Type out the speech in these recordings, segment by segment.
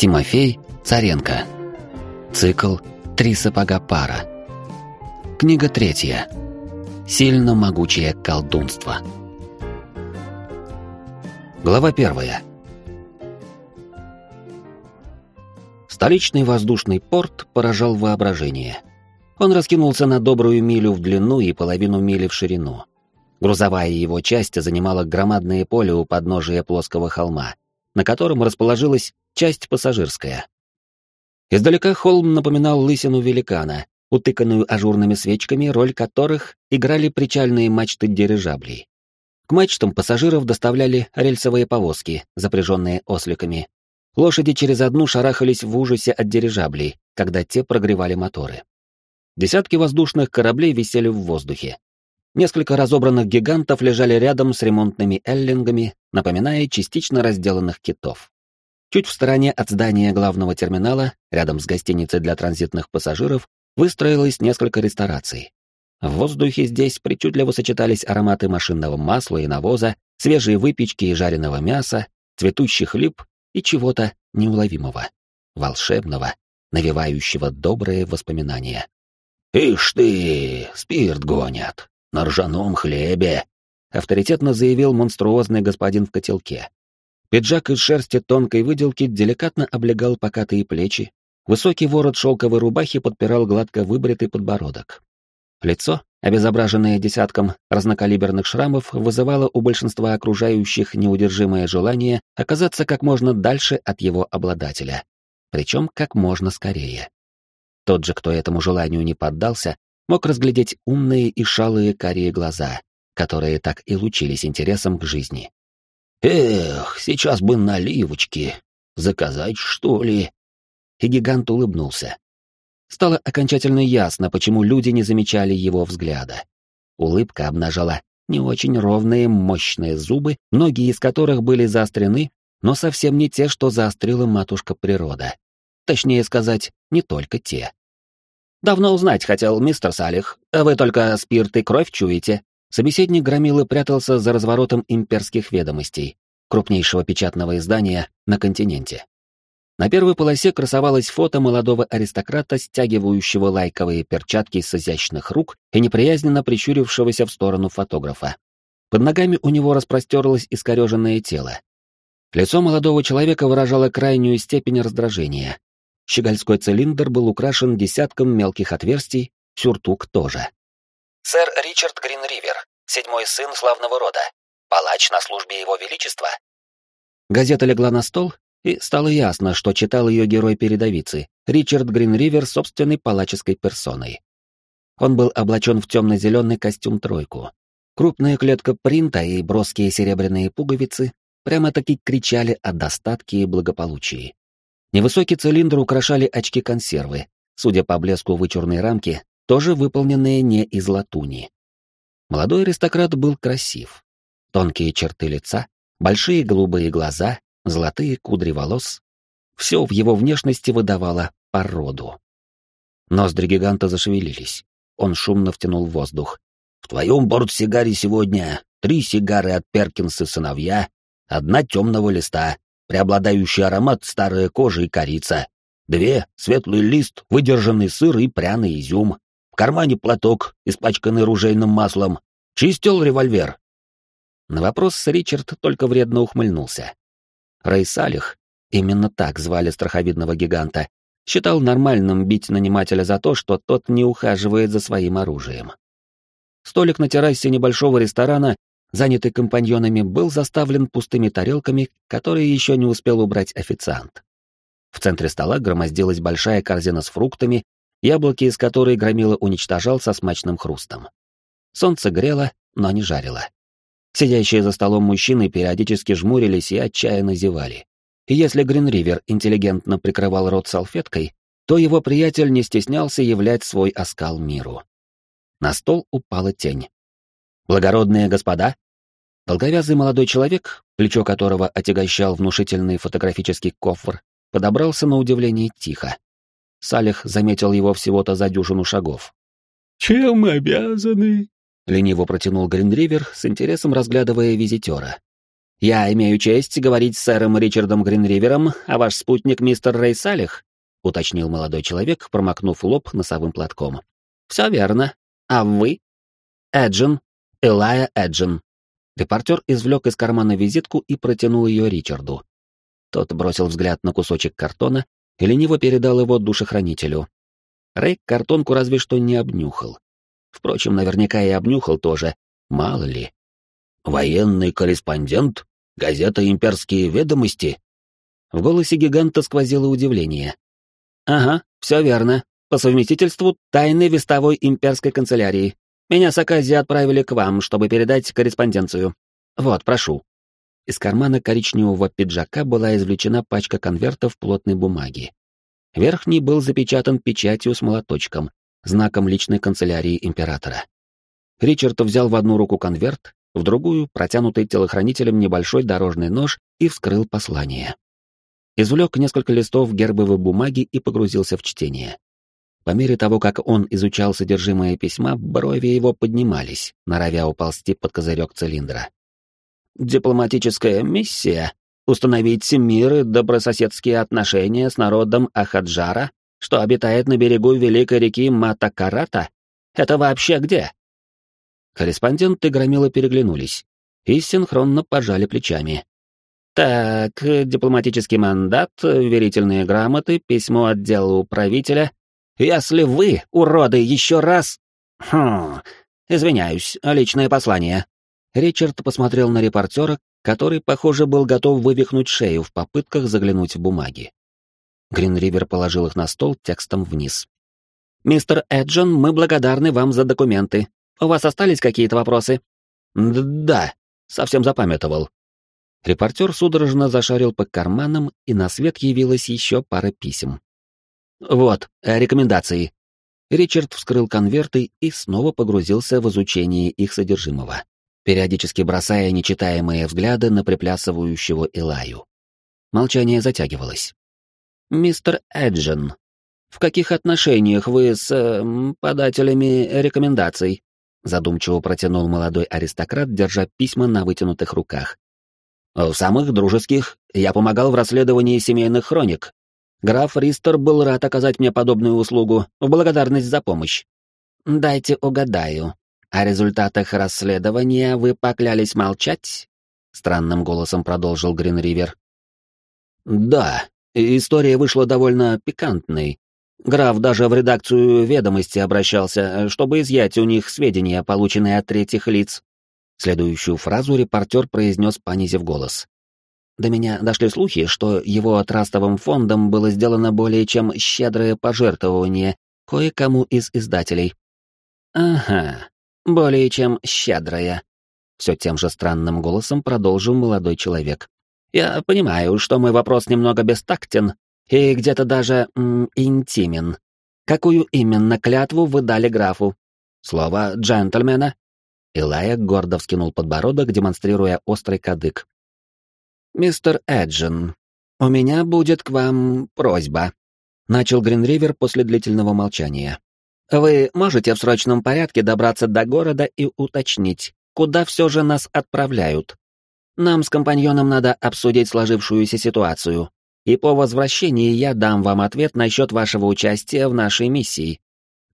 Тимофей Царенко. Цикл «Три сапога пара». Книга третья. Сильно могучее колдунство. Глава первая. Столичный воздушный порт поражал воображение. Он раскинулся на добрую милю в длину и половину мили в ширину. Грузовая его часть занимала громадное поле у подножия плоского холма, на котором расположилась часть пассажирская. Издалека холм напоминал лысину великана, утыканную ажурными свечками, роль которых играли причальные мачты дирижаблей. К мачтам пассажиров доставляли рельсовые повозки, запряженные осликами. Лошади через одну шарахались в ужасе от дирижаблей, когда те прогревали моторы. Десятки воздушных кораблей висели в воздухе. Несколько разобранных гигантов лежали рядом с ремонтными эллингами, напоминая частично разделанных китов. Чуть в стороне от здания главного терминала, рядом с гостиницей для транзитных пассажиров, выстроилось несколько рестораций. В воздухе здесь причудливо сочетались ароматы машинного масла и навоза, свежей выпечки и жареного мяса, цветущих лип и чего-то неуловимого, волшебного, навевающего добрые воспоминания. «Ишь ты, спирт гонят!» на ржаном хлебе», — авторитетно заявил монструозный господин в котелке. Пиджак из шерсти тонкой выделки деликатно облегал покатые плечи, высокий ворот шелковой рубахи подпирал гладко выбритый подбородок. Лицо, обезображенное десятком разнокалиберных шрамов, вызывало у большинства окружающих неудержимое желание оказаться как можно дальше от его обладателя, причем как можно скорее. Тот же, кто этому желанию не поддался, мог разглядеть умные и шалые карие глаза, которые так и лучились интересом к жизни. «Эх, сейчас бы наливочки. Заказать, что ли?» И гигант улыбнулся. Стало окончательно ясно, почему люди не замечали его взгляда. Улыбка обнажала не очень ровные, мощные зубы, многие из которых были заострены, но совсем не те, что заострила матушка природа. Точнее сказать, не только те. Давно узнать хотел, мистер Салих. Вы только спирт и кровь чуете. Собеседник Громилы прятался за разворотом имперских ведомостей, крупнейшего печатного издания на континенте. На первой полосе красовалось фото молодого аристократа, стягивающего лайковые перчатки с изящных рук и неприязненно прищурившегося в сторону фотографа. Под ногами у него распростерлось искореженное тело. Лицо молодого человека выражало крайнюю степень раздражения, Щегольской цилиндр был украшен десятком мелких отверстий, сюртук тоже. «Сэр Ричард Гринривер, седьмой сын славного рода, палач на службе его величества». Газета легла на стол, и стало ясно, что читал ее герой передовицы, Ричард Гринривер собственной палаческой персоной. Он был облачен в темно-зеленый костюм-тройку. Крупная клетка принта и броские серебряные пуговицы прямо-таки кричали о достатке и благополучии. Невысокий цилиндр украшали очки-консервы, судя по блеску вычурной рамки, тоже выполненные не из латуни. Молодой аристократ был красив. Тонкие черты лица, большие голубые глаза, золотые кудри волос. Все в его внешности выдавало породу. Ноздри гиганта зашевелились. Он шумно втянул воздух. «В твоем портсигаре сегодня три сигары от Перкинса сыновья, одна темного листа, преобладающий аромат старая кожа и корица. Две — светлый лист, выдержанный сыр и пряный изюм. Кармане платок, испачканный ружейным маслом. Чистил револьвер. На вопрос Ричард только вредно ухмыльнулся. Рэй Салих, именно так звали страховидного гиганта, считал нормальным бить нанимателя за то, что тот не ухаживает за своим оружием. Столик на террасе небольшого ресторана занятый компаньонами, был заставлен пустыми тарелками, которые еще не успел убрать официант. В центре стола громоздилась большая корзина с фруктами, яблоки из которой громила уничтожал со смачным хрустом. Солнце грело, но не жарило. Сидящие за столом мужчины периодически жмурились и отчаянно зевали. И если Гринривер интеллигентно прикрывал рот салфеткой, то его приятель не стеснялся являть свой оскал миру. На стол упала тень. «Благородные господа!» Долговязый молодой человек, плечо которого отягощал внушительный фотографический кофр, подобрался на удивление тихо. Салих заметил его всего-то за дюжину шагов. «Чем обязаны?» — лениво протянул Гринривер, с интересом разглядывая визитера. «Я имею честь говорить с сэром Ричардом Гринривером, а ваш спутник мистер Рэй Салих», — уточнил молодой человек, промокнув лоб носовым платком. «Все верно. А вы?» «Эджин. Элая Эджин». Репортер извлек из кармана визитку и протянул ее Ричарду. Тот бросил взгляд на кусочек картона и лениво передал его душехранителю. Рэй картонку разве что не обнюхал. Впрочем, наверняка и обнюхал тоже, мало ли. «Военный корреспондент? Газета «Имперские ведомости»?» В голосе гиганта сквозило удивление. «Ага, все верно. По совместительству тайны вестовой имперской канцелярии. Меня с Акази отправили к вам, чтобы передать корреспонденцию. Вот, прошу». Из кармана коричневого пиджака была извлечена пачка конвертов плотной бумаги. Верхний был запечатан печатью с молоточком, знаком личной канцелярии императора. Ричард взял в одну руку конверт, в другую — протянутый телохранителем небольшой дорожный нож и вскрыл послание. Извлек несколько листов гербовой бумаги и погрузился в чтение. По мере того, как он изучал содержимое письма, брови его поднимались, норовя уползти под козырек цилиндра. «Дипломатическая миссия? Установить мир и добрососедские отношения с народом Ахаджара, что обитает на берегу великой реки Матакарата? Это вообще где?» Корреспондент и переглянулись и синхронно пожали плечами. «Так, дипломатический мандат, верительные грамоты, письмо отдела управителя. Если вы, уроды, еще раз...» «Хм... Извиняюсь, личное послание». Ричард посмотрел на репортера, который, похоже, был готов вывихнуть шею в попытках заглянуть в бумаги. Гринривер положил их на стол текстом вниз. «Мистер Эджон, мы благодарны вам за документы. У вас остались какие-то вопросы? Да, совсем запамятовал. Репортер судорожно зашарил по карманам, и на свет явилась еще пара писем. Вот, э, рекомендации. Ричард вскрыл конверты и снова погрузился в изучение их содержимого, периодически бросая нечитаемые взгляды на приплясывающего Илаю. Молчание затягивалось. «Мистер Эджен, в каких отношениях вы с э, подателями рекомендаций?» задумчиво протянул молодой аристократ, держа письма на вытянутых руках. В самых дружеских я помогал в расследовании семейных хроник. Граф Ристер был рад оказать мне подобную услугу в благодарность за помощь. Дайте угадаю. О результатах расследования вы поклялись молчать? Странным голосом продолжил Гринривер. Да, история вышла довольно пикантной, Граф даже в редакцию ведомости обращался, чтобы изъять у них сведения, полученные от третьих лиц. Следующую фразу репортер произнес, понизив голос. До меня дошли слухи, что его трастовым фондом было сделано более чем щедрое пожертвование кое-кому из издателей. «Ага, более чем щедрое», — все тем же странным голосом продолжил молодой человек. «Я понимаю, что мой вопрос немного бестактен, и где-то даже м, интимен. Какую именно клятву вы дали графу? Слово джентльмена? Илая гордо вскинул подбородок, демонстрируя острый кадык. «Мистер Эджин, у меня будет к вам просьба», — начал Гринривер после длительного молчания. «Вы можете в срочном порядке добраться до города и уточнить, куда все же нас отправляют? Нам с компаньоном надо обсудить сложившуюся ситуацию, и по возвращении я дам вам ответ насчет вашего участия в нашей миссии».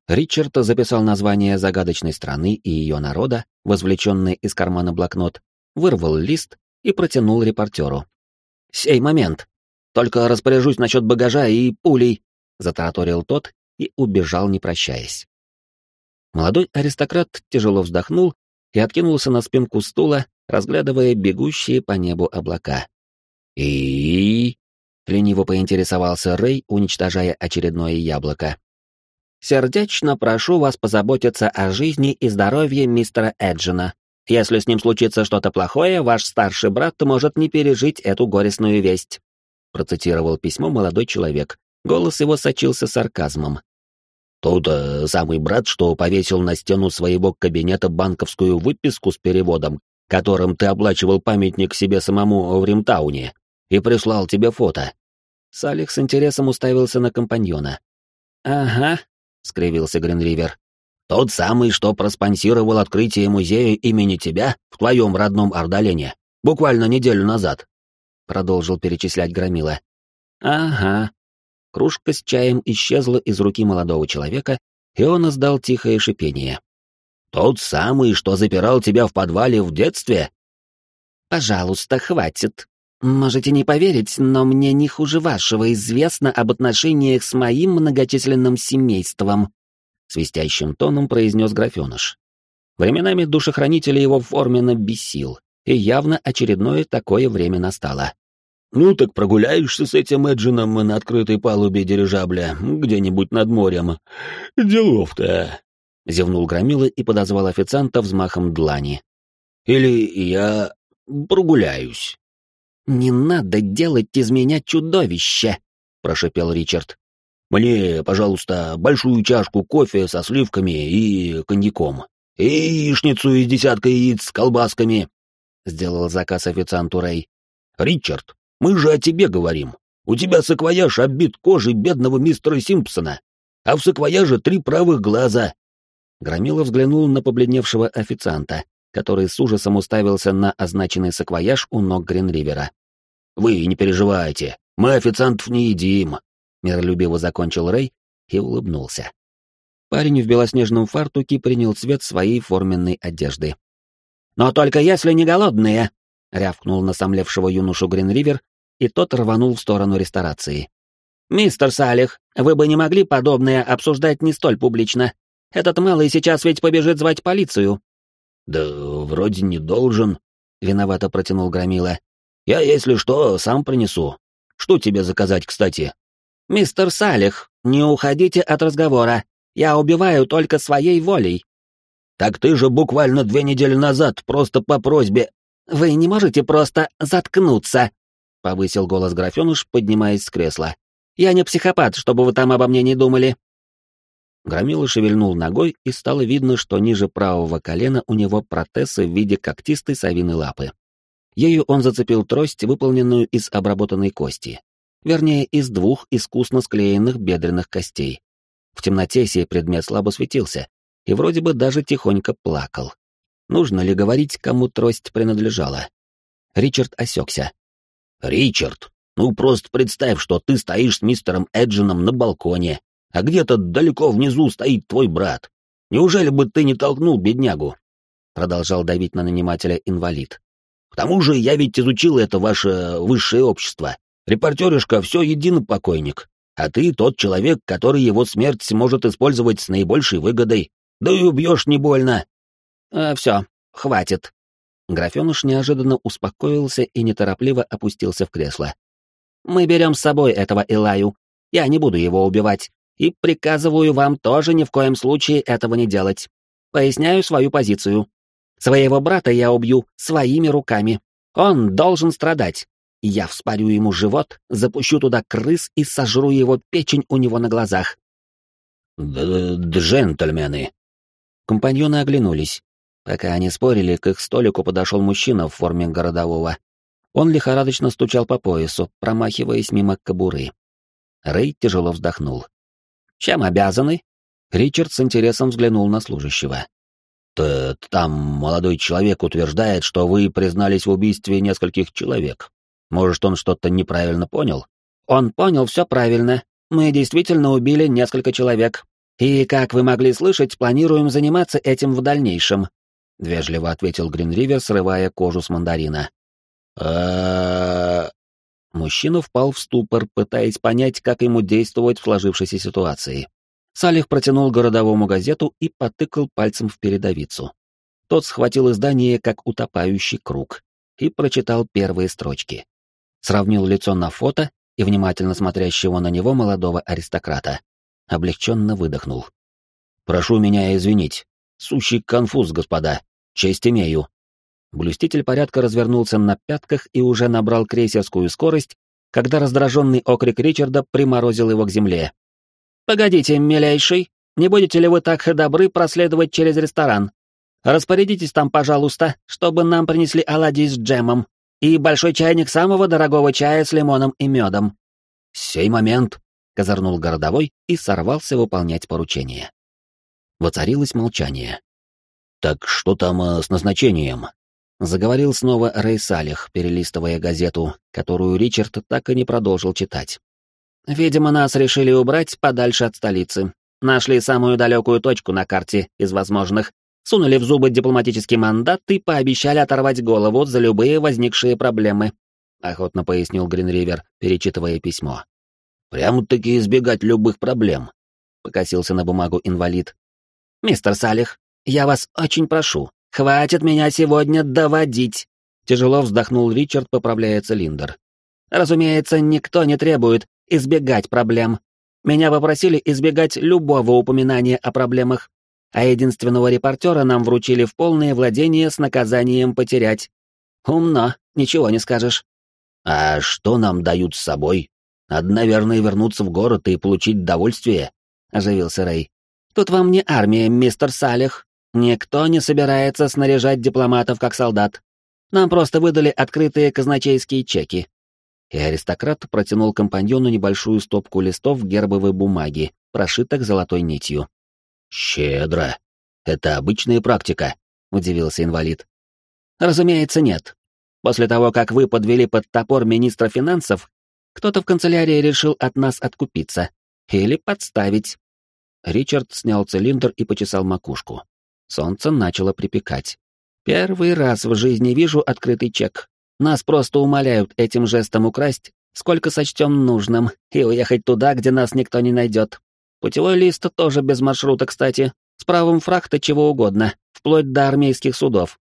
Ричард записал название загадочной страны и ее народа, возвлеченный из кармана блокнот, вырвал лист и протянул репортеру. «Сей момент. Только распоряжусь насчет багажа и пулей», — затараторил тот и убежал, не прощаясь. Молодой аристократ тяжело вздохнул и откинулся на спинку стула, разглядывая бегущие по небу облака. «И...» Лениво поинтересовался Рэй, уничтожая очередное яблоко. «Сердечно прошу вас позаботиться о жизни и здоровье мистера Эджина. Если с ним случится что-то плохое, ваш старший брат может не пережить эту горестную весть», процитировал письмо молодой человек. Голос его сочился сарказмом. «Тут э, самый брат, что повесил на стену своего кабинета банковскую выписку с переводом, которым ты оплачивал памятник себе самому в Римтауне, и прислал тебе фото». Салих с интересом уставился на компаньона. «Ага», — скривился Гринривер. «Тот самый, что проспонсировал открытие музея имени тебя в твоем родном Ордолене. буквально неделю назад», — продолжил перечислять Громила. «Ага». Кружка с чаем исчезла из руки молодого человека, и он издал тихое шипение. «Тот самый, что запирал тебя в подвале в детстве?» «Пожалуйста, хватит. Можете не поверить, но мне не хуже вашего известно об отношениях с моим многочисленным семейством», — свистящим тоном произнес графеныш. Временами душехранитель его форменно бесил, и явно очередное такое время настало. «Ну так прогуляешься с этим Эджином на открытой палубе дирижабля, где-нибудь над морем. Делов-то!» — зевнул Громила и подозвал официанта взмахом длани. «Или я прогуляюсь». «Не надо делать из меня чудовище!» — прошепел Ричард. «Мне, пожалуйста, большую чашку кофе со сливками и коньяком. И яичницу из десятка яиц с колбасками», — сделал заказ официанту Рэй. «Ричард, мы же о тебе говорим. У тебя саквояж оббит кожей бедного мистера Симпсона, а в саквояже три правых глаза». Громила взглянул на побледневшего официанта, который с ужасом уставился на означенный саквояж у ног Гринривера. «Вы не переживайте, мы официантов не едим», — миролюбиво закончил Рэй и улыбнулся. Парень в белоснежном фартуке принял цвет своей форменной одежды. «Но только если не голодные!» — рявкнул насомлевшего юношу Гринривер, и тот рванул в сторону ресторации. «Мистер Салих, вы бы не могли подобное обсуждать не столь публично. Этот малый сейчас ведь побежит звать полицию». «Да вроде не должен», — виновато протянул Громила. «Я, если что, сам принесу. Что тебе заказать, кстати?» «Мистер Салих, не уходите от разговора. Я убиваю только своей волей». «Так ты же буквально две недели назад просто по просьбе...» «Вы не можете просто заткнуться», — повысил голос графеныш, поднимаясь с кресла. «Я не психопат, чтобы вы там обо мне не думали. Громила шевельнул ногой, и стало видно, что ниже правого колена у него протез в виде когтистой совиной лапы. Ею он зацепил трость, выполненную из обработанной кости. Вернее, из двух искусно склеенных бедренных костей. В темноте сей предмет слабо светился, и вроде бы даже тихонько плакал. Нужно ли говорить, кому трость принадлежала? Ричард осекся. «Ричард, ну просто представь, что ты стоишь с мистером Эджином на балконе, а где-то далеко внизу стоит твой брат. Неужели бы ты не толкнул беднягу?» Продолжал давить на нанимателя инвалид. «К тому же я ведь изучил это ваше высшее общество. Репортеришка все едино покойник, а ты тот человек, который его смерть может использовать с наибольшей выгодой. Да и убьешь не больно». «Э, «Все, хватит». Графеныш неожиданно успокоился и неторопливо опустился в кресло. «Мы берем с собой этого Илаю. Я не буду его убивать. И приказываю вам тоже ни в коем случае этого не делать. Поясняю свою позицию. Своего брата я убью своими руками. Он должен страдать. Я вспорю ему живот, запущу туда крыс и сожру его печень у него на глазах. «Джентльмены!» Компаньоны оглянулись. Пока они спорили, к их столику подошел мужчина в форме городового. Он лихорадочно стучал по поясу, промахиваясь мимо кобуры. Рэй тяжело вздохнул. Чем обязаны?» Ричард с интересом взглянул на служащего. Т «Там молодой человек утверждает, что вы признались в убийстве нескольких человек. Может, он что-то неправильно понял?» «Он понял все правильно. Мы действительно убили несколько человек. И, как вы могли слышать, планируем заниматься этим в дальнейшем», — вежливо ответил Гринривер, срывая кожу с мандарина. а Мужчина впал в ступор, пытаясь понять, как ему действовать в сложившейся ситуации. Салих протянул городовому газету и потыкал пальцем в передовицу. Тот схватил издание как утопающий круг и прочитал первые строчки. Сравнил лицо на фото и внимательно смотрящего на него молодого аристократа. Облегченно выдохнул. «Прошу меня извинить. Сущий конфуз, господа. Честь имею. Блюститель порядка развернулся на пятках и уже набрал крейсерскую скорость, когда раздраженный окрик Ричарда приморозил его к земле. «Погодите, милейший, не будете ли вы так добры проследовать через ресторан? Распорядитесь там, пожалуйста, чтобы нам принесли оладьи с джемом и большой чайник самого дорогого чая с лимоном и медом». «Сей момент», — козырнул городовой и сорвался выполнять поручение. Воцарилось молчание. «Так что там э, с назначением?» Заговорил снова Рэй Салих, перелистывая газету, которую Ричард так и не продолжил читать. «Видимо, нас решили убрать подальше от столицы. Нашли самую далекую точку на карте из возможных, сунули в зубы дипломатический мандат и пообещали оторвать голову за любые возникшие проблемы», — охотно пояснил Гринривер, перечитывая письмо. «Прямо-таки избегать любых проблем», — покосился на бумагу инвалид. «Мистер Салих, я вас очень прошу, Хватит меня сегодня доводить!» Тяжело вздохнул Ричард, поправляя цилиндр. «Разумеется, никто не требует избегать проблем. Меня попросили избегать любого упоминания о проблемах, а единственного репортера нам вручили в полное владение с наказанием потерять. Умно, ничего не скажешь». «А что нам дают с собой? Надо, наверное, вернуться в город и получить довольствие», — оживился Рэй. «Тут вам не армия, мистер Салих. Никто не собирается снаряжать дипломатов как солдат. Нам просто выдали открытые казначейские чеки. И аристократ протянул компаньону небольшую стопку листов гербовой бумаги, прошитых золотой нитью. «Щедро. Это обычная практика», — удивился инвалид. «Разумеется, нет. После того, как вы подвели под топор министра финансов, кто-то в канцелярии решил от нас откупиться. Или подставить». Ричард снял цилиндр и почесал макушку. Солнце начало припекать. Первый раз в жизни вижу открытый чек. Нас просто умоляют этим жестом украсть, сколько сочтем нужным, и уехать туда, где нас никто не найдет. Путевой лист тоже без маршрута, кстати, с правом фрахта чего угодно, вплоть до армейских судов.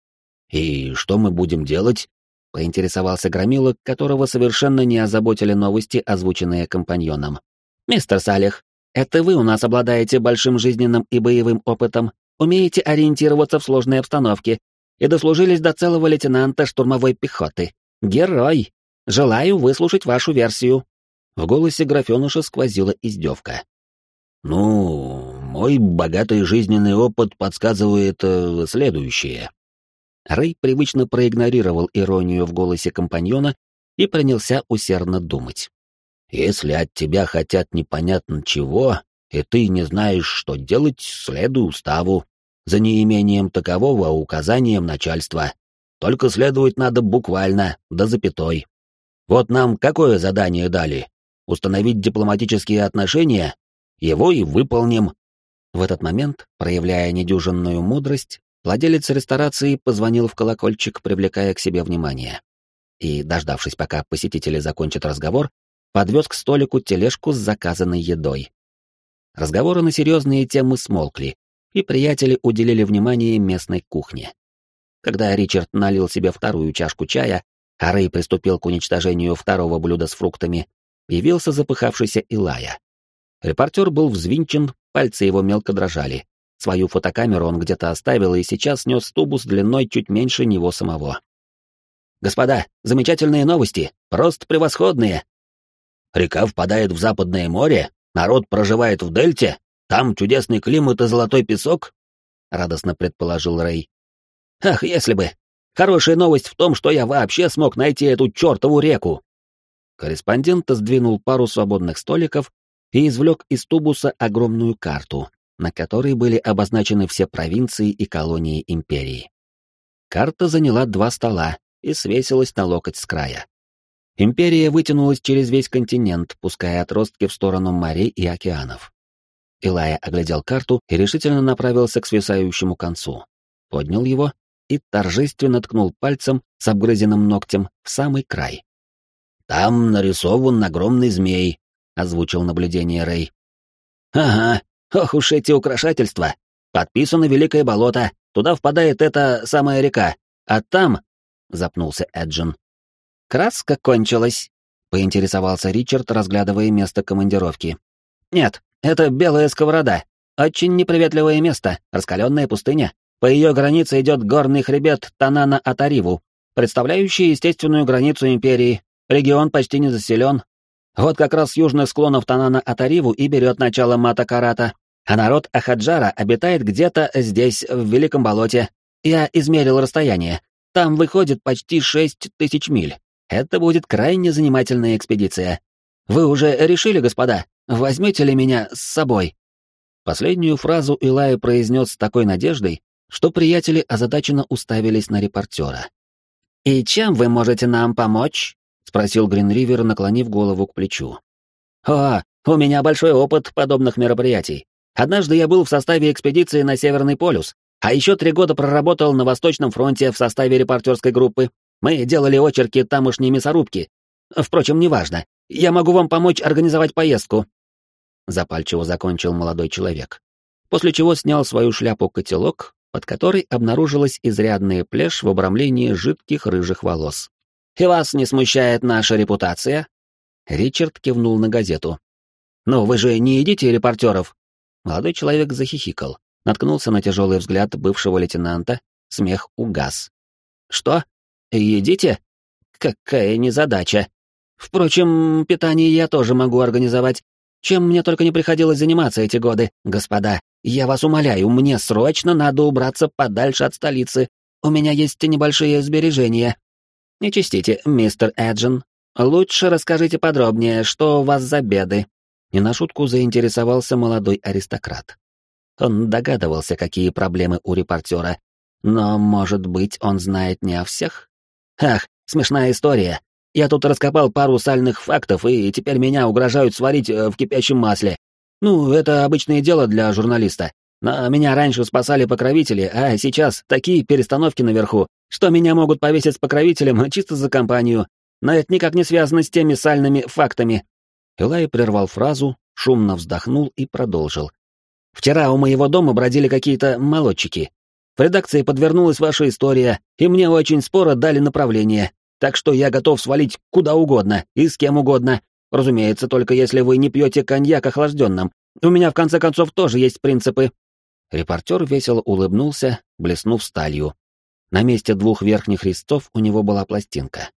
«И что мы будем делать?» — поинтересовался Громила, которого совершенно не озаботили новости, озвученные компаньоном. «Мистер Салих, это вы у нас обладаете большим жизненным и боевым опытом, умеете ориентироваться в сложной обстановке и дослужились до целого лейтенанта штурмовой пехоты. Герой! Желаю выслушать вашу версию». В голосе графенуша сквозила издевка. «Ну, мой богатый жизненный опыт подсказывает э, следующее». Рэй привычно проигнорировал иронию в голосе компаньона и принялся усердно думать. «Если от тебя хотят непонятно чего, и ты не знаешь, что делать, следуй уставу. За неимением такового указанием начальства. Только следовать надо буквально, до запятой. Вот нам какое задание дали? Установить дипломатические отношения? Его и выполним. В этот момент, проявляя недюжинную мудрость, владелец ресторации позвонил в колокольчик, привлекая к себе внимание. И, дождавшись, пока посетители закончат разговор, подвез к столику тележку с заказанной едой. Разговоры на серьезные темы смолкли, и приятели уделили внимание местной кухне. Когда Ричард налил себе вторую чашку чая, а Рэй приступил к уничтожению второго блюда с фруктами, явился запыхавшийся Илая. Репортер был взвинчен, пальцы его мелко дрожали. Свою фотокамеру он где-то оставил и сейчас нес тубус длиной чуть меньше него самого. «Господа, замечательные новости, просто превосходные!» «Река впадает в Западное море, Народ проживает в дельте? Там чудесный климат и золотой песок?» — радостно предположил Рэй. «Ах, если бы! Хорошая новость в том, что я вообще смог найти эту чертову реку!» Корреспондент сдвинул пару свободных столиков и извлек из тубуса огромную карту, на которой были обозначены все провинции и колонии империи. Карта заняла два стола и свесилась на локоть с края. Империя вытянулась через весь континент, пуская отростки в сторону морей и океанов. Илая оглядел карту и решительно направился к свисающему концу. Поднял его и торжественно ткнул пальцем с обгрызенным ногтем в самый край. «Там нарисован огромный змей», — озвучил наблюдение Рэй. «Ага, ох уж эти украшательства! Подписано Великое болото, туда впадает эта самая река, а там...» — запнулся Эджин. «Краска кончилась», — поинтересовался Ричард, разглядывая место командировки. «Нет, это белая сковорода. Очень неприветливое место, раскаленная пустыня. По ее границе идет горный хребет Танана-Атариву, представляющий естественную границу империи. Регион почти не заселен. Вот как раз с южных склонов Танана-Атариву и берет начало Мата-Карата. А народ Ахаджара обитает где-то здесь, в Великом болоте. Я измерил расстояние. Там выходит почти шесть тысяч миль. Это будет крайне занимательная экспедиция. Вы уже решили, господа, возьмете ли меня с собой?» Последнюю фразу Илая произнес с такой надеждой, что приятели озадаченно уставились на репортера, «И чем вы можете нам помочь?» — спросил Гринривер, наклонив голову к плечу. «О, у меня большой опыт подобных мероприятий. Однажды я был в составе экспедиции на Северный полюс, а еще три года проработал на Восточном фронте в составе репортерской группы. Мы делали очерки тамошней мясорубки. Впрочем, неважно. Я могу вам помочь организовать поездку». Запальчиво закончил молодой человек. После чего снял свою шляпу-котелок, под которой обнаружилась изрядная плешь в обрамлении жидких рыжих волос. «И вас не смущает наша репутация?» Ричард кивнул на газету. «Ну, вы же не едите репортеров?» Молодой человек захихикал, наткнулся на тяжелый взгляд бывшего лейтенанта, смех угас. «Что? Едите? Какая незадача. Впрочем, питание я тоже могу организовать. Чем мне только не приходилось заниматься эти годы, господа. Я вас умоляю, мне срочно надо убраться подальше от столицы. У меня есть небольшие сбережения. Не чистите, мистер Эджин. Лучше расскажите подробнее, что у вас за беды. Не на шутку заинтересовался молодой аристократ. Он догадывался, какие проблемы у репортера, но, может быть, он знает не о всех? Ах, смешная история. Я тут раскопал пару сальных фактов, и теперь меня угрожают сварить э, в кипящем масле. Ну, это обычное дело для журналиста. Но меня раньше спасали покровители, а сейчас такие перестановки наверху, что меня могут повесить с покровителем чисто за компанию. Но это никак не связано с теми сальными фактами. Элай прервал фразу, шумно вздохнул и продолжил. «Вчера у моего дома бродили какие-то молодчики. В редакции подвернулась ваша история, и мне очень споро дали направление, так что я готов свалить куда угодно и с кем угодно, Разумеется, только если вы не пьете коньяк охлажденным. У меня, в конце концов, тоже есть принципы». Репортер весело улыбнулся, блеснув сталью. На месте двух верхних листов у него была пластинка.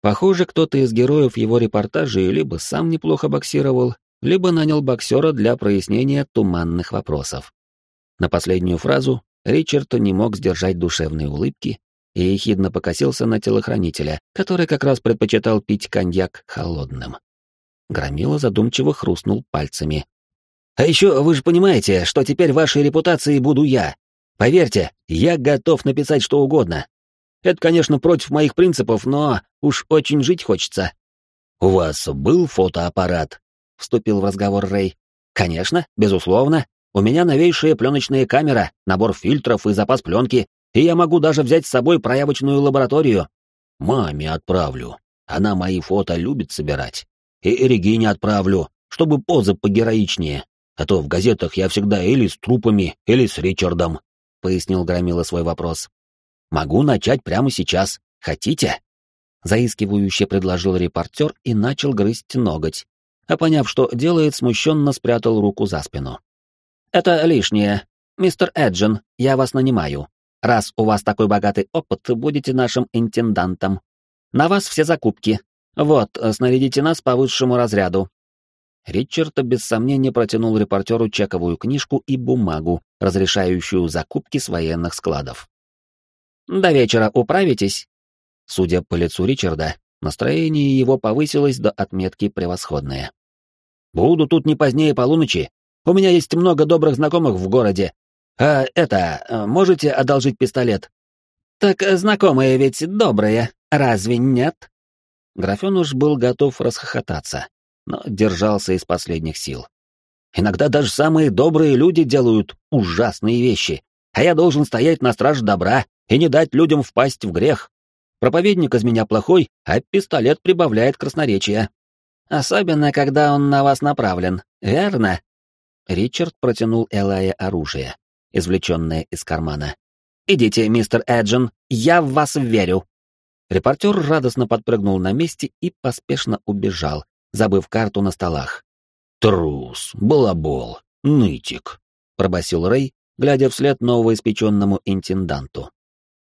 Похоже, кто-то из героев его репортажей либо сам неплохо боксировал, либо нанял боксера для прояснения туманных вопросов. На последнюю фразу Ричард не мог сдержать душевной улыбки и ехидно покосился на телохранителя, который как раз предпочитал пить коньяк холодным. Громила задумчиво хрустнул пальцами. «А еще вы же понимаете, что теперь вашей репутацией буду я. Поверьте, я готов написать что угодно. Это, конечно, против моих принципов, но уж очень жить хочется». «У вас был фотоаппарат?» — вступил в разговор Рэй. «Конечно, безусловно. У меня новейшая пленочная камера, набор фильтров и запас пленки, и я могу даже взять с собой проявочную лабораторию». «Маме отправлю. Она мои фото любит собирать и Регине отправлю, чтобы позы погероичнее, а то в газетах я всегда или с трупами, или с Ричардом», — пояснил Громила свой вопрос. «Могу начать прямо сейчас. Хотите?» Заискивающе предложил репортер и начал грызть ноготь, а поняв, что делает, смущенно спрятал руку за спину. «Это лишнее. Мистер Эджин, я вас нанимаю. Раз у вас такой богатый опыт, будете нашим интендантом. На вас все закупки, «Вот, снарядите нас по высшему разряду». Ричард без сомнения протянул репортеру чековую книжку и бумагу, разрешающую закупки с военных складов. «До вечера управитесь?» Судя по лицу Ричарда, настроение его повысилось до отметки «превосходное». «Буду тут не позднее полуночи. У меня есть много добрых знакомых в городе. А это, э, можете одолжить пистолет?» «Так э, знакомые ведь добрые, разве нет?» Графёныш был готов расхохотаться, но держался из последних сил. «Иногда даже самые добрые люди делают ужасные вещи, а я должен стоять на страже добра и не дать людям впасть в грех. Проповедник из меня плохой, а пистолет прибавляет красноречия. Особенно, когда он на вас направлен, верно?» Ричард протянул Элае оружие, извлеченное из кармана. «Идите, мистер Эджин, я в вас верю!» Репортер радостно подпрыгнул на месте и поспешно убежал, забыв карту на столах. «Трус, балабол, нытик», — пробасил Рэй, глядя вслед новоиспеченному интенданту.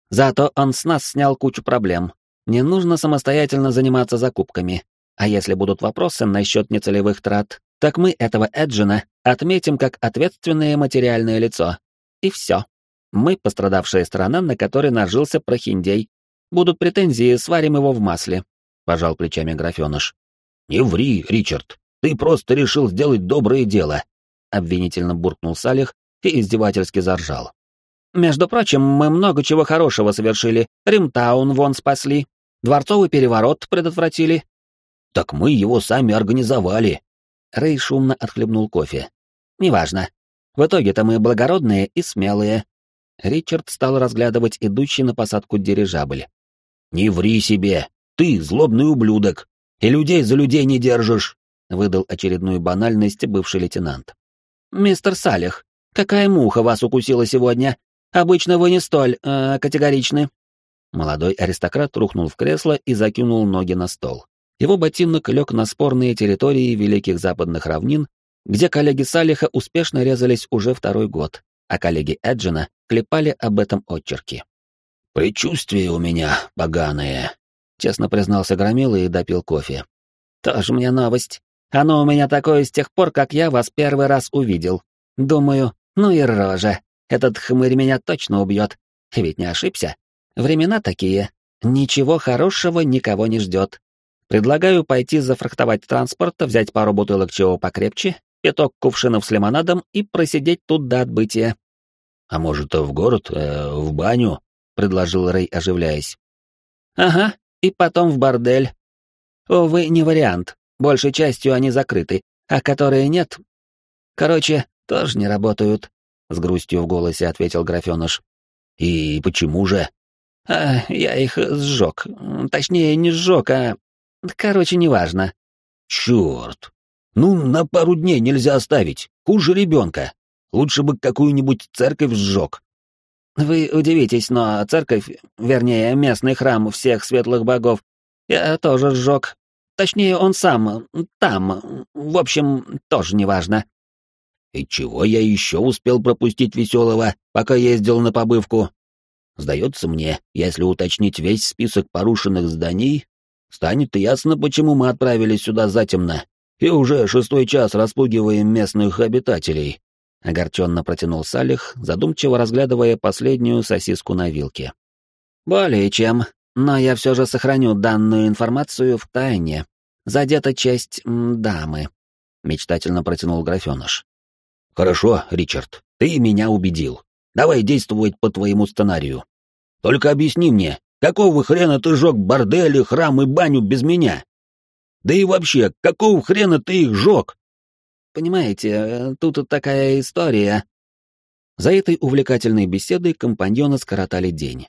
«Зато он с нас снял кучу проблем. Не нужно самостоятельно заниматься закупками. А если будут вопросы насчет нецелевых трат, так мы этого Эджина отметим как ответственное материальное лицо. И все. Мы пострадавшая сторона, на которой нажился прохиндей, Будут претензии, сварим его в масле», — пожал плечами графёныш. «Не ври, Ричард, ты просто решил сделать доброе дело», — обвинительно буркнул Салих и издевательски заржал. Между прочим, мы много чего хорошего совершили. Римтаун вон спасли. Дворцовый переворот предотвратили. Так мы его сами организовали. Рэй шумно отхлебнул кофе. Неважно. В итоге-то мы благородные и смелые. Ричард стал разглядывать идущий на посадку дирижабль. «Не ври себе! Ты злобный ублюдок! И людей за людей не держишь!» — выдал очередную банальность бывший лейтенант. «Мистер Салих, какая муха вас укусила сегодня? Обычно вы не столь э, категоричны». Молодой аристократ рухнул в кресло и закинул ноги на стол. Его ботинок лег на спорные территории Великих Западных Равнин, где коллеги Салиха успешно резались уже второй год, а коллеги Эджина клепали об этом отчерки. «Предчувствие у меня поганое», — честно признался Громила и допил кофе. «Тоже мне новость. Оно у меня такое с тех пор, как я вас первый раз увидел. Думаю, ну и рожа. Этот хмырь меня точно убьет. Ведь не ошибся. Времена такие. Ничего хорошего никого не ждет. Предлагаю пойти зафрахтовать транспорт, взять пару бутылок чего покрепче, пяток кувшинов с лимонадом и просидеть тут до отбытия. «А может, в город, э, в баню?» — предложил Рэй, оживляясь. «Ага, и потом в бордель. Увы, не вариант. Большей частью они закрыты, а которые нет... Короче, тоже не работают с грустью в голосе ответил графёныш. И почему же? А, я их сжег. Точнее, не сжег, а... Короче, неважно. Чёрт. Ну, на пару дней нельзя оставить. Хуже ребенка. Лучше бы какую-нибудь церковь сжег. Вы удивитесь, но церковь, вернее, местный храм всех светлых богов, я тоже сжег. Точнее, он сам, там. В общем, тоже неважно. И чего я еще успел пропустить веселого, пока ездил на побывку? Сдается мне, если уточнить весь список порушенных зданий, станет ясно, почему мы отправились сюда затемно, и уже шестой час распугиваем местных обитателей. Огорченно протянул Салих, задумчиво разглядывая последнюю сосиску на вилке. «Более чем, но я все же сохраню данную информацию в тайне. Задета честь дамы», — мечтательно протянул графеныш. Хорошо, Ричард, ты меня убедил. Давай действовать по твоему сценарию. Только объясни мне, какого хрена ты жег бордели, храм и баню без меня? Да и вообще, какого хрена ты их жег? Понимаете, тут такая история. За этой увлекательной беседой компаньоны скоротали день.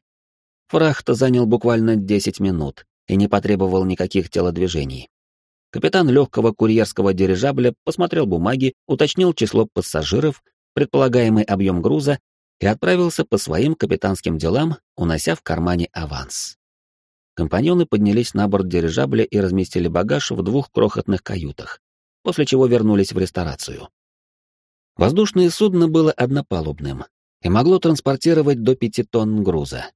Фрахт занял буквально 10 минут и не потребовал никаких телодвижений. Капитан легкого курьерского дирижабля посмотрел бумаги, уточнил число пассажиров, предполагаемый объем груза и отправился по своим капитанским делам, унося в кармане аванс. Компаньоны поднялись на борт дирижабля и разместили багаж в двух крохотных каютах, после чего вернулись в ресторацию. Воздушное судно было однопалубным и могло транспортировать до пяти тонн груза.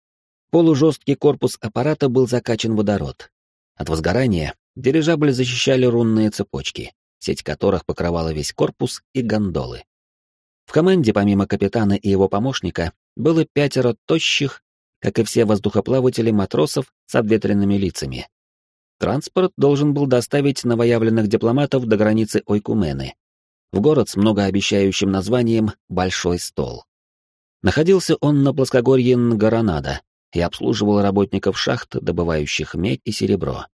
Полужесткий корпус аппарата был закачан водород. От возгорания Дирижабль защищали рунные цепочки, сеть которых покрывала весь корпус и гондолы. В команде, помимо капитана и его помощника, было пятеро тощих, как и все воздухоплаватели матросов с обветренными лицами. Транспорт должен был доставить новоявленных дипломатов до границы Ойкумены, в город с многообещающим названием «Большой стол». Находился он на плоскогорье Нгаранада и обслуживал работников шахт, добывающих медь и серебро.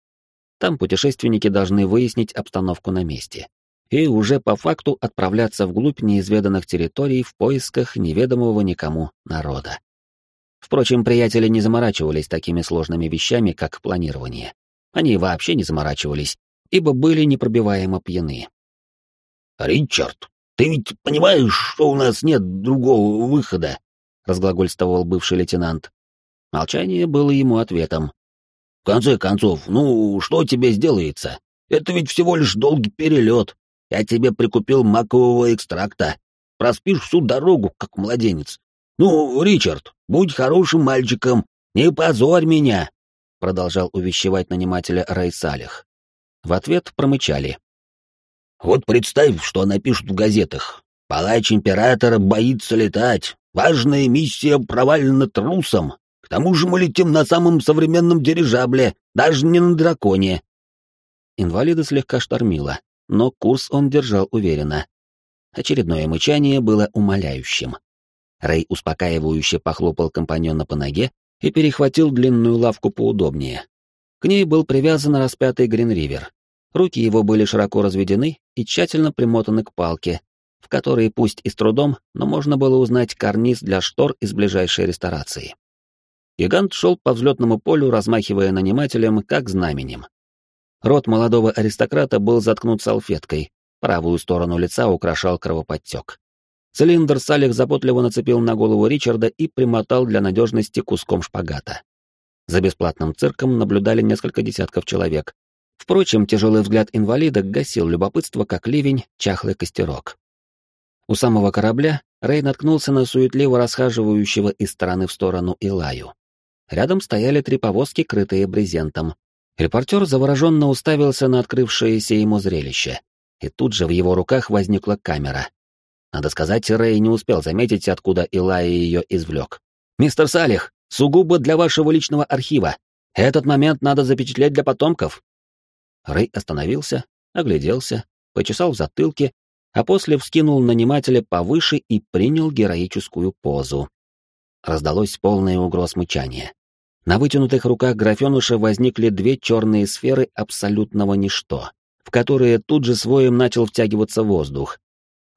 Там путешественники должны выяснить обстановку на месте. И уже по факту отправляться вглубь неизведанных территорий в поисках неведомого никому народа. Впрочем, приятели не заморачивались такими сложными вещами, как планирование. Они вообще не заморачивались, ибо были непробиваемо пьяны. «Ричард, ты ведь понимаешь, что у нас нет другого выхода?» — разглагольствовал бывший лейтенант. Молчание было ему ответом. В конце концов, ну, что тебе сделается? Это ведь всего лишь долгий перелет. Я тебе прикупил макового экстракта. Проспишь всю дорогу, как младенец. Ну, Ричард, будь хорошим мальчиком, не позорь меня!» Продолжал увещевать нанимателя Райсалих. В ответ промычали. «Вот представь, что напишут в газетах. Палач императора боится летать. Важная миссия провалена трусом тому же мы летим на самом современном дирижабле, даже не на драконе». Инвалида слегка штормило, но курс он держал уверенно. Очередное мычание было умоляющим. Рэй успокаивающе похлопал компаньона по ноге и перехватил длинную лавку поудобнее. К ней был привязан распятый Гринривер. Руки его были широко разведены и тщательно примотаны к палке, в которой пусть и с трудом, но можно было узнать карниз для штор из ближайшей ресторации. Гигант шел по взлетному полю, размахивая нанимателем, как знаменем. Рот молодого аристократа был заткнут салфеткой, правую сторону лица украшал кровоподтек. Цилиндр Салих заботливо нацепил на голову Ричарда и примотал для надежности куском шпагата. За бесплатным цирком наблюдали несколько десятков человек. Впрочем, тяжелый взгляд инвалида гасил любопытство, как ливень, чахлый костерок. У самого корабля Рей наткнулся на суетливо расхаживающего из стороны в сторону Илаю. Рядом стояли три повозки, крытые брезентом. Репортер завороженно уставился на открывшееся ему зрелище. И тут же в его руках возникла камера. Надо сказать, Рэй не успел заметить, откуда Илая ее извлек. «Мистер Салих, сугубо для вашего личного архива. Этот момент надо запечатлеть для потомков». Рэй остановился, огляделся, почесал в затылке, а после вскинул нанимателя повыше и принял героическую позу. Раздалось полное угроз мычание. На вытянутых руках графенуша возникли две черные сферы абсолютного ничто, в которые тут же своим начал втягиваться воздух,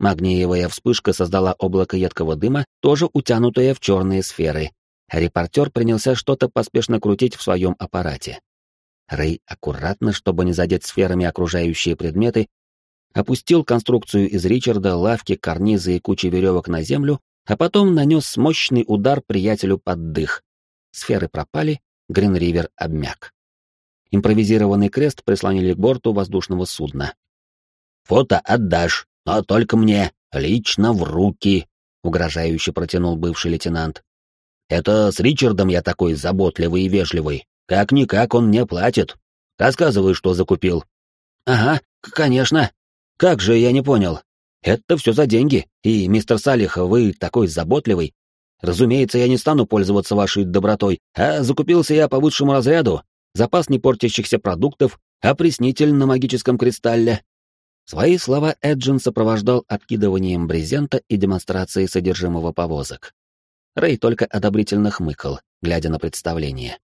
Магниевая вспышка создала облако едкого дыма, тоже утянутое в черные сферы. репортер принялся что-то поспешно крутить в своем аппарате. Рэй аккуратно, чтобы не задеть сферами окружающие предметы, опустил конструкцию из Ричарда, лавки, карнизы и кучи веревок на землю, а потом нанес мощный удар приятелю под дых. Сферы пропали, Гринривер обмяк. Импровизированный крест прислонили к борту воздушного судна. «Фото отдашь», но только мне, лично в руки, — угрожающе протянул бывший лейтенант. Это с Ричардом я такой заботливый и вежливый. Как-никак он мне платит. Рассказывай, что закупил. Ага, конечно. Как же я не понял. Это все за деньги. И, мистер Салих, вы такой заботливый. Разумеется, я не стану пользоваться вашей добротой, а закупился я по высшему разряду. Запас непортящихся продуктов, опреснитель на магическом кристалле, Свои слова Эджин сопровождал откидыванием брезента и демонстрацией содержимого повозок. Рэй только одобрительно хмыкал, глядя на представление.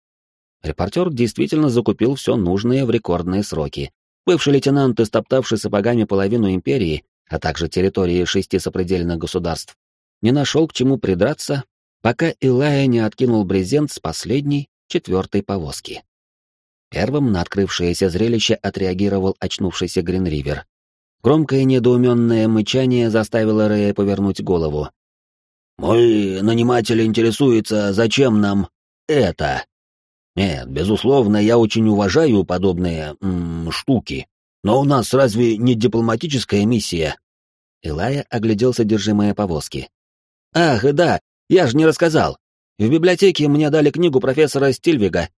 Репортер действительно закупил все нужное в рекордные сроки. Бывший лейтенант, истоптавший сапогами половину империи, а также территории шести сопредельных государств, не нашел к чему придраться, пока Илая не откинул брезент с последней, четвертой повозки. Первым на открывшееся зрелище отреагировал очнувшийся Гринривер, Громкое недоуменное мычание заставило Рэя повернуть голову. «Мой наниматель интересуется, зачем нам это?» «Нет, безусловно, я очень уважаю подобные м -м, штуки, но у нас разве не дипломатическая миссия?» Илая оглядел содержимое повозки. «Ах, да, я же не рассказал. В библиотеке мне дали книгу профессора Стильвига.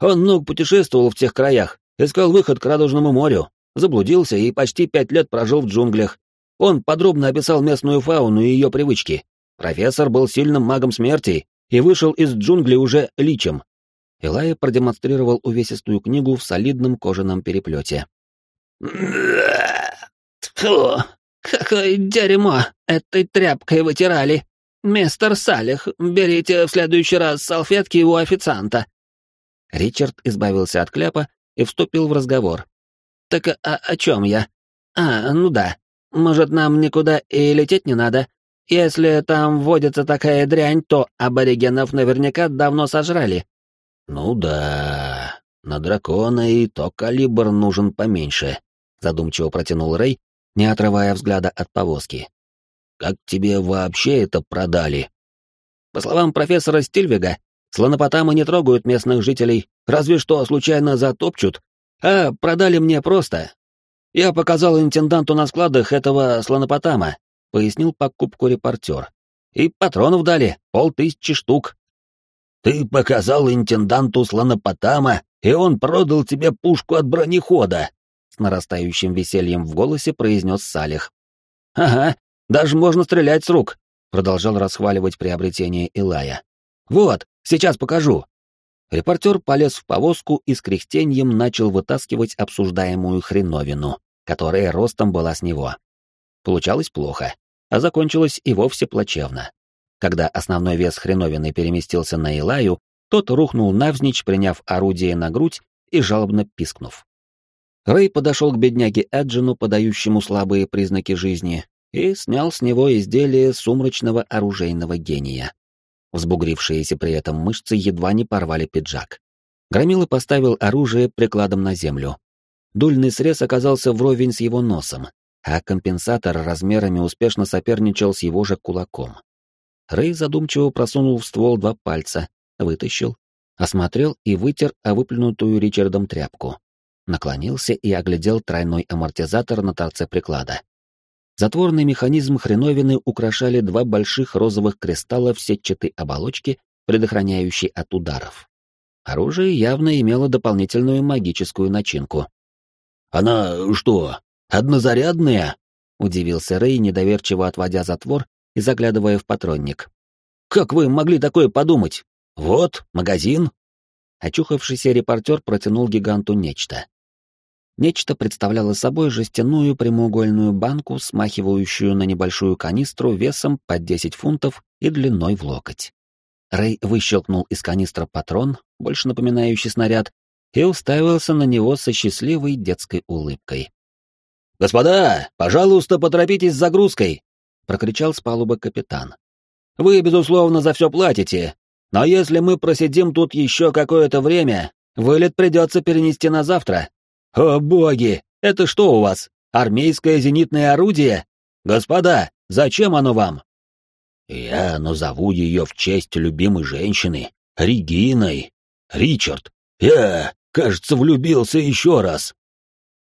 Он много путешествовал в тех краях, искал выход к Радужному морю, заблудился и почти пять лет прожил в джунглях. Он подробно описал местную фауну и ее привычки. Профессор был сильным магом смерти и вышел из джунглей уже личем. Илая продемонстрировал увесистую книгу в солидном кожаном переплете. Фу, какое дерьмо этой тряпкой вытирали. Мистер Салих, берите в следующий раз салфетки у официанта. Ричард избавился от кляпа и вступил в разговор. Так а о чем я? А, ну да. Может, нам никуда и лететь не надо? Если там водится такая дрянь, то аборигенов наверняка давно сожрали. Ну да, на дракона и то калибр нужен поменьше, задумчиво протянул Рэй, не отрывая взгляда от повозки. Как тебе вообще это продали? По словам профессора Стильвига, слонопотамы не трогают местных жителей, разве что случайно затопчут а продали мне просто. Я показал интенданту на складах этого слонопотама, пояснил покупку репортер. И патронов дали, полтысячи штук. Ты показал интенданту слонопотама, и он продал тебе пушку от бронехода, с нарастающим весельем в голосе произнес Салих. Ага, даже можно стрелять с рук, продолжал расхваливать приобретение Илая. Вот, сейчас покажу. Репортер полез в повозку и с кряхтеньем начал вытаскивать обсуждаемую хреновину, которая ростом была с него. Получалось плохо, а закончилось и вовсе плачевно. Когда основной вес хреновины переместился на Илаю, тот рухнул навзничь, приняв орудие на грудь и жалобно пискнув. Рэй подошел к бедняге Эджину, подающему слабые признаки жизни, и снял с него изделие сумрачного оружейного гения. Взбугрившиеся при этом мышцы едва не порвали пиджак. Громила поставил оружие прикладом на землю. Дульный срез оказался вровень с его носом, а компенсатор размерами успешно соперничал с его же кулаком. Рэй задумчиво просунул в ствол два пальца, вытащил, осмотрел и вытер о выплюнутую Ричардом тряпку. Наклонился и оглядел тройной амортизатор на торце приклада. Затворный механизм хреновины украшали два больших розовых кристалла в сетчатой оболочке, предохраняющей от ударов. Оружие явно имело дополнительную магическую начинку. «Она что, однозарядная?» — удивился Рэй, недоверчиво отводя затвор и заглядывая в патронник. «Как вы могли такое подумать? Вот, магазин!» Очухавшийся репортер протянул гиганту нечто. Нечто представляло собой жестяную прямоугольную банку, смахивающую на небольшую канистру весом под 10 фунтов и длиной в локоть. Рэй выщелкнул из канистра патрон, больше напоминающий снаряд, и уставился на него со счастливой детской улыбкой. «Господа, пожалуйста, поторопитесь с загрузкой!» — прокричал с палубы капитан. «Вы, безусловно, за все платите, но если мы просидим тут еще какое-то время, вылет придется перенести на завтра. О боги, это что у вас, армейское зенитное орудие? Господа, зачем оно вам?» «Я назову ее в честь любимой женщины, Региной. Ричард, я, кажется, влюбился еще раз».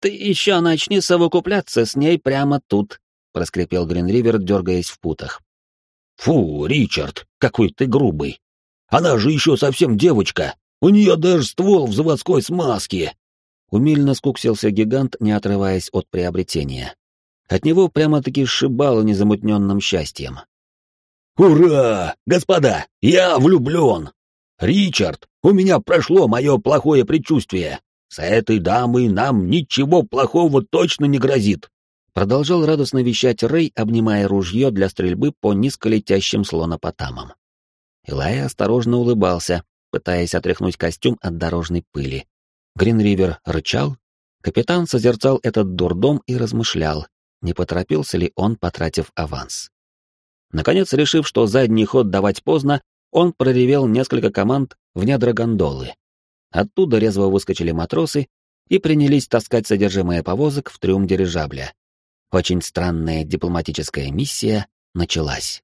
«Ты еще начни совокупляться с ней прямо тут», — проскрипел Гринривер, дергаясь в путах. «Фу, Ричард, какой ты грубый. Она же еще совсем девочка. У нее даже ствол в заводской смазке». Умильно скуксился гигант, не отрываясь от приобретения. От него прямо-таки сшибало незамутненным счастьем. «Ура! Господа, я влюблен! Ричард, у меня прошло мое плохое предчувствие. С этой дамой нам ничего плохого точно не грозит!» Продолжал радостно вещать Рэй, обнимая ружье для стрельбы по низколетящим слонопотамам. Илай осторожно улыбался, пытаясь отряхнуть костюм от дорожной пыли. Гринривер рычал, капитан созерцал этот дурдом и размышлял, не поторопился ли он, потратив аванс. Наконец, решив, что задний ход давать поздно, он проревел несколько команд в недра гондолы. Оттуда резво выскочили матросы и принялись таскать содержимое повозок в трюм дирижабля. Очень странная дипломатическая миссия началась.